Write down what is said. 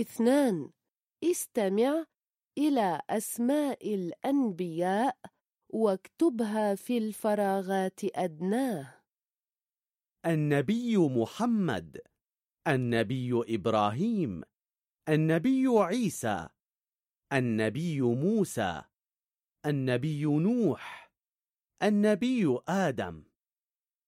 اثنان. استمع إلى أسماء الأنبياء واكتبها في الفراغات أدناه النبي محمد. النبي إبراهيم. النبي عيسى. النبي موسى. النبي نوح. النبي آدم.